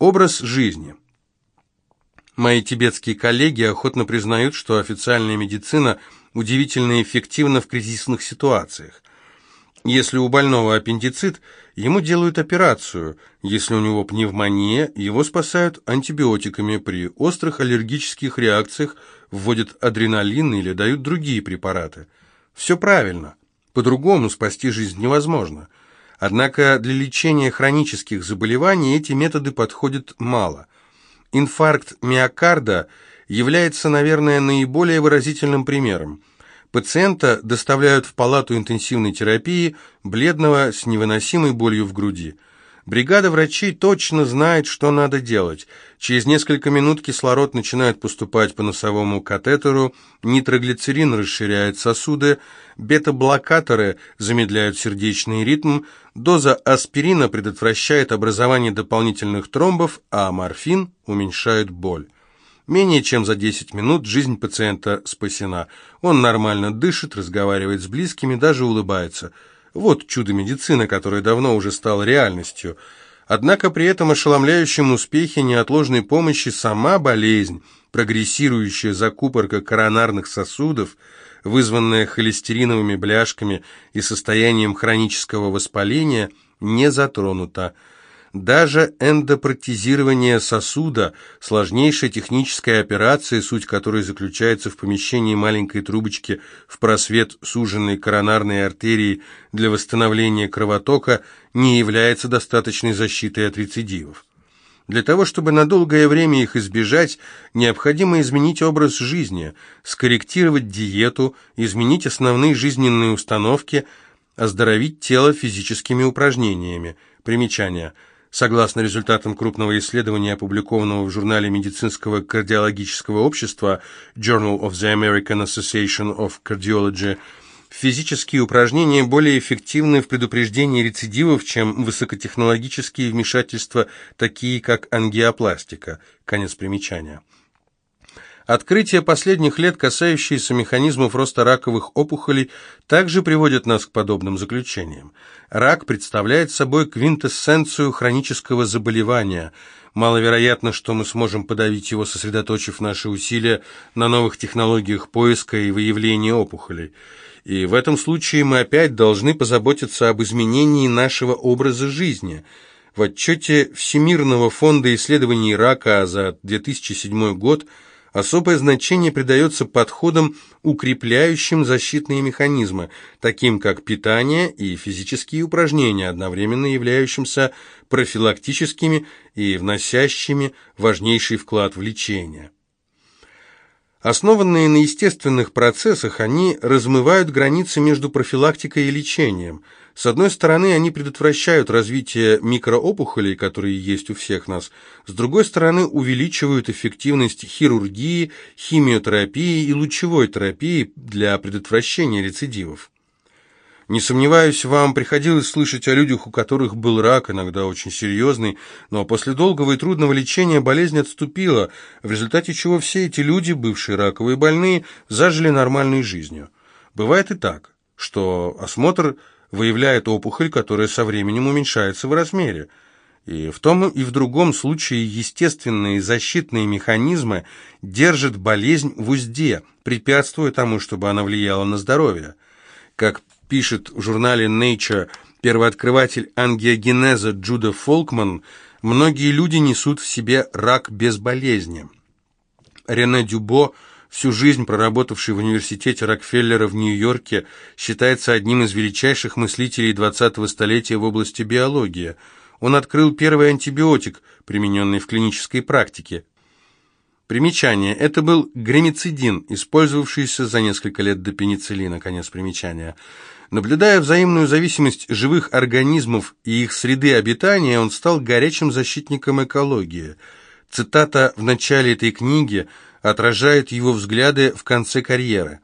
Образ жизни. Мои тибетские коллеги охотно признают, что официальная медицина удивительно эффективна в кризисных ситуациях. Если у больного аппендицит, ему делают операцию. Если у него пневмония, его спасают антибиотиками. При острых аллергических реакциях вводят адреналин или дают другие препараты. Все правильно. По-другому спасти жизнь невозможно. Однако для лечения хронических заболеваний эти методы подходят мало. Инфаркт миокарда является, наверное, наиболее выразительным примером. Пациента доставляют в палату интенсивной терапии, бледного, с невыносимой болью в груди. Бригада врачей точно знает, что надо делать. Через несколько минут кислород начинает поступать по носовому катетеру, нитроглицерин расширяет сосуды, бета-блокаторы замедляют сердечный ритм, доза аспирина предотвращает образование дополнительных тромбов, а морфин уменьшает боль. Менее чем за 10 минут жизнь пациента спасена. Он нормально дышит, разговаривает с близкими, даже улыбается. Вот чудо медицины, которое давно уже стало реальностью. Однако при этом ошеломляющем успехе неотложной помощи сама болезнь, прогрессирующая закупорка коронарных сосудов, вызванная холестериновыми бляшками и состоянием хронического воспаления, не затронута. Даже эндопротезирование сосуда, сложнейшая техническая операция, суть которой заключается в помещении маленькой трубочки в просвет суженной коронарной артерии для восстановления кровотока, не является достаточной защитой от рецидивов. Для того, чтобы на долгое время их избежать, необходимо изменить образ жизни, скорректировать диету, изменить основные жизненные установки, оздоровить тело физическими упражнениями. Примечание – Согласно результатам крупного исследования, опубликованного в журнале медицинского кардиологического общества Journal of the American Association of Cardiology, физические упражнения более эффективны в предупреждении рецидивов, чем высокотехнологические вмешательства, такие как ангиопластика. Конец примечания. Открытия последних лет, касающиеся механизмов роста раковых опухолей, также приводят нас к подобным заключениям. Рак представляет собой квинтэссенцию хронического заболевания. Маловероятно, что мы сможем подавить его, сосредоточив наши усилия на новых технологиях поиска и выявления опухолей. И в этом случае мы опять должны позаботиться об изменении нашего образа жизни – в отчете Всемирного фонда исследований рака за 2007 год Особое значение придается подходам, укрепляющим защитные механизмы, таким как питание и физические упражнения, одновременно являющимся профилактическими и вносящими важнейший вклад в лечение. Основанные на естественных процессах, они размывают границы между профилактикой и лечением – с одной стороны, они предотвращают развитие микроопухолей, которые есть у всех нас, с другой стороны, увеличивают эффективность хирургии, химиотерапии и лучевой терапии для предотвращения рецидивов. Не сомневаюсь, вам приходилось слышать о людях, у которых был рак, иногда очень серьезный, но после долгого и трудного лечения болезнь отступила, в результате чего все эти люди, бывшие раковые больные, зажили нормальной жизнью. Бывает и так, что осмотр – выявляет опухоль, которая со временем уменьшается в размере. И в том и в другом случае естественные защитные механизмы держат болезнь в узде, препятствуя тому, чтобы она влияла на здоровье. Как пишет в журнале Nature первооткрыватель ангиогенеза Джуда Фолкман, многие люди несут в себе рак без болезни. Рене Дюбо – всю жизнь проработавший в университете Рокфеллера в Нью-Йорке, считается одним из величайших мыслителей 20-го столетия в области биологии. Он открыл первый антибиотик, примененный в клинической практике. Примечание. Это был гремицидин, использовавшийся за несколько лет до пенициллина. Конец примечания. Наблюдая взаимную зависимость живых организмов и их среды обитания, он стал горячим защитником экологии. Цитата в начале этой книги – отражает его взгляды в конце карьеры.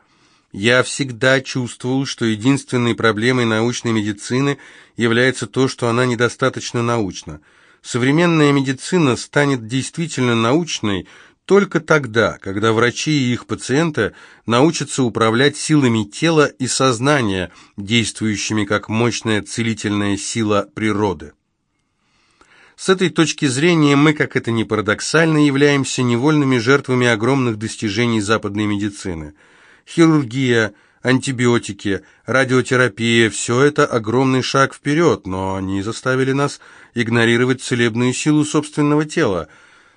Я всегда чувствовал, что единственной проблемой научной медицины является то, что она недостаточно научна. Современная медицина станет действительно научной только тогда, когда врачи и их пациенты научатся управлять силами тела и сознания, действующими как мощная целительная сила природы. С этой точки зрения мы, как это ни парадоксально, являемся невольными жертвами огромных достижений западной медицины. Хирургия, антибиотики, радиотерапия – все это огромный шаг вперед, но они заставили нас игнорировать целебную силу собственного тела.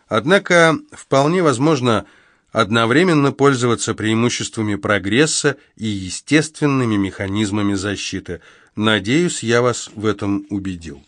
Однако, вполне возможно, одновременно пользоваться преимуществами прогресса и естественными механизмами защиты. Надеюсь, я вас в этом убедил.